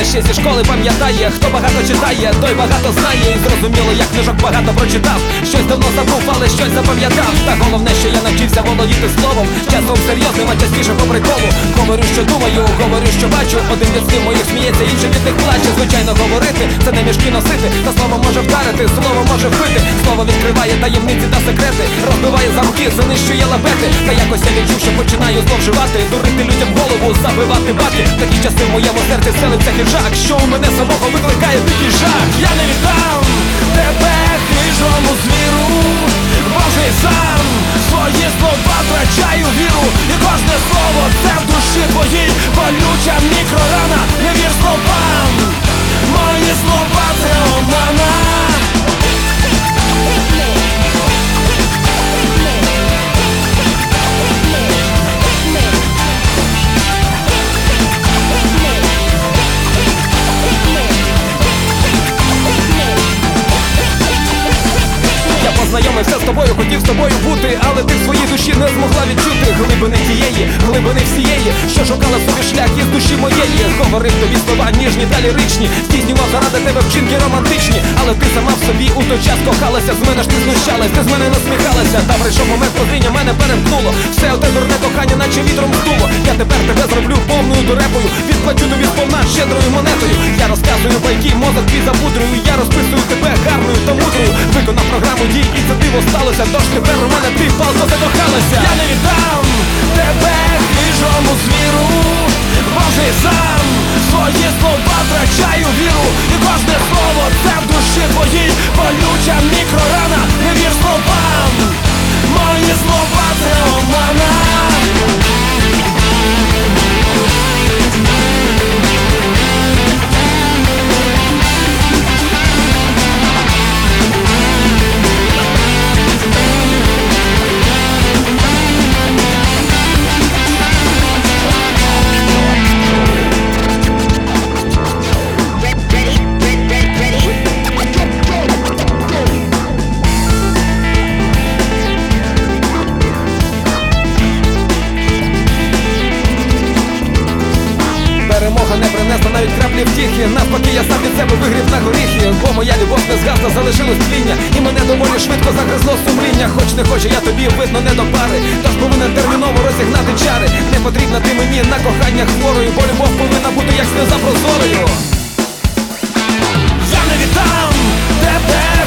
мене ще зі школи пам'ятає, хто багато читає, той багато знає. І зрозуміло, як книжок багато прочитав. Щось давно забув, але щось запам'ятав. Та головне, що я навчився володіти словом. Часом серйозним, а частіше по приколу. Говорю, що думаю, говорю, що бачу. Один від слів моїх сміється, інший від них плаче. Звичайно, говорити, це не мішки носити. Та слово може вдарити, слово може вбити. Слово відкриває таємниці та секрети. Розбиває замки, занищує лабети. Та якось я відчув, що починаю зловживати. Дурити людям голову, забивати баки. Такі часи в моєму серці селиться хижак, що у мене самого викликає дикий жах. Я не віддам тебе хижому звіру. Боже й сам свої слова втрачаю віру. І кожне слово це в душі твоїй болюча мікрорана. Познайомився з тобою, хотів з тобою бути, але ти в своїй душі не змогла відчути глибини тієї, глибини всієї, що шукала собі шлях із душі моєї. Говорив тобі слова ніжні та ліричні, здійснював заради тебе вчинки романтичні, але ти сама в собі у той час кохалася, з мене ж ти знущалась, ти з мене насміхалася. Та прийшов момент прозріння, мене перемкнуло. Все оте дурне кохання, наче вітром здуло. Я тепер тебе зроблю повною дурепою, відплачу тобі сповна щедрою монетою. Я розказую байки, мозок твій забудрую, я розписую диво сталося. Тож тепер у мене ти палко закохалася. Я не віддам Перемога не принесла навіть краплі втіхи. Навпаки, я сам від себе вигрів на горіхи. Бо моя любов не згасла, залишилось тління І мене доволі швидко загризло сумління. Хоч не хочу, я тобі видно не до пари. Тож повинен терміново розігнати чари. Не потрібна ти мені на кохання хворою Бо любов повинна бути як сльоза прозорою. Я не віддам тебе